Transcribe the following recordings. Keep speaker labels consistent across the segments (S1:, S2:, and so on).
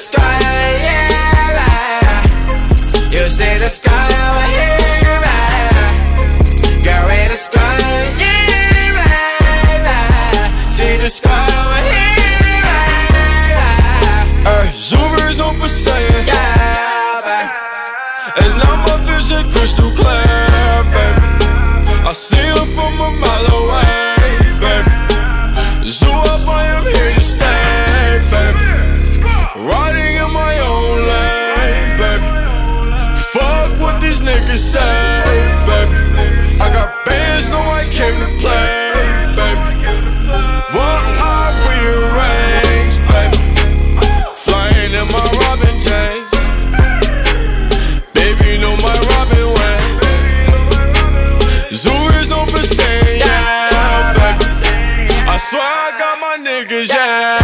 S1: sky, yeah. You see the sky over here, baby. Girl, where the sky, yeah, baby. See the sky over here, baby.
S2: Ay, Zoomer is known for saying,
S1: Yeah, baby.
S2: and now my vision crystal clear, baby. I see her from a mile away, what say, baby. I got bands, no, I came to play, baby. What I rearrange, baby. Flying in my Robin Jeans. Baby, you know my Robin ways. Zoo is no for saying, yeah, baby. I swear I got my niggas, yeah,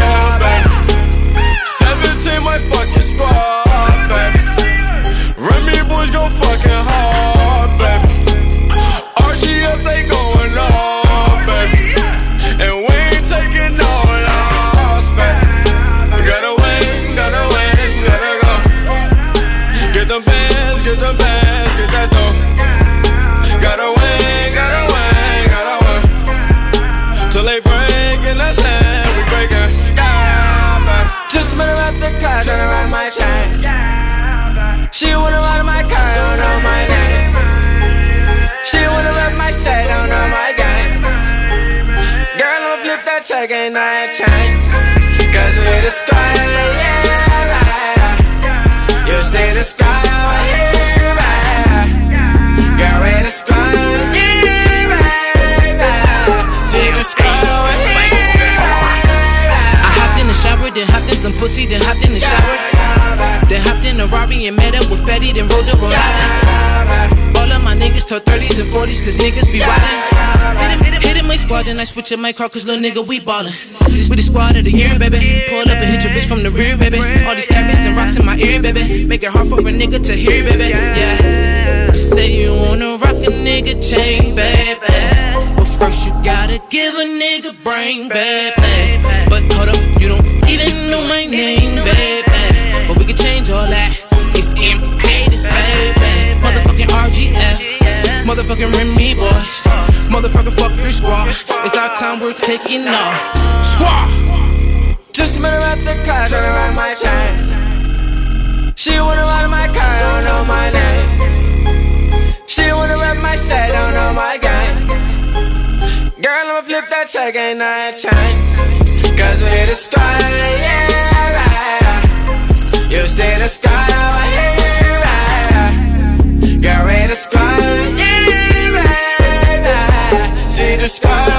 S1: Just met the car, tryna ride my chain. She wanna ride my car, don't know my name. She wanna rep my set, don't know my game. Girl, I'ma flip that check, ain't nothing changed. Cause we the sky, yeah, right. You see the over here, right. Girl, we the sky,
S3: pussy, then hopped in the shower. Then hopped in a Rari and met up with Fetty, then rode the Rhode. All of my niggas told 30s and 40s, cause niggas be wildin'. Hit, in my squad, then I switch in my car, cause little nigga, we ballin'. We the squad of the year, baby. Pull up and hit your bitch from the rear, baby. All these carats and rocks in my ear, baby. Make it hard for a nigga to hear, baby. Yeah. Say you wanna rock a nigga chain, baby. But first you gotta give a nigga brain, baby. Motherfucking Remy boys. Motherfucking fuck your squad. It's our time, we're taking off. Squad!
S1: Just met her at the car, tryna ride my chain. She wanna ride my car, don't know my name. She wanna rep my set, don't know my game. Girl, I'ma flip that check, ain't nothing changed. Cause we the sky, yeah, right. You see the sky over here, right. Girl, we the sky, the sky.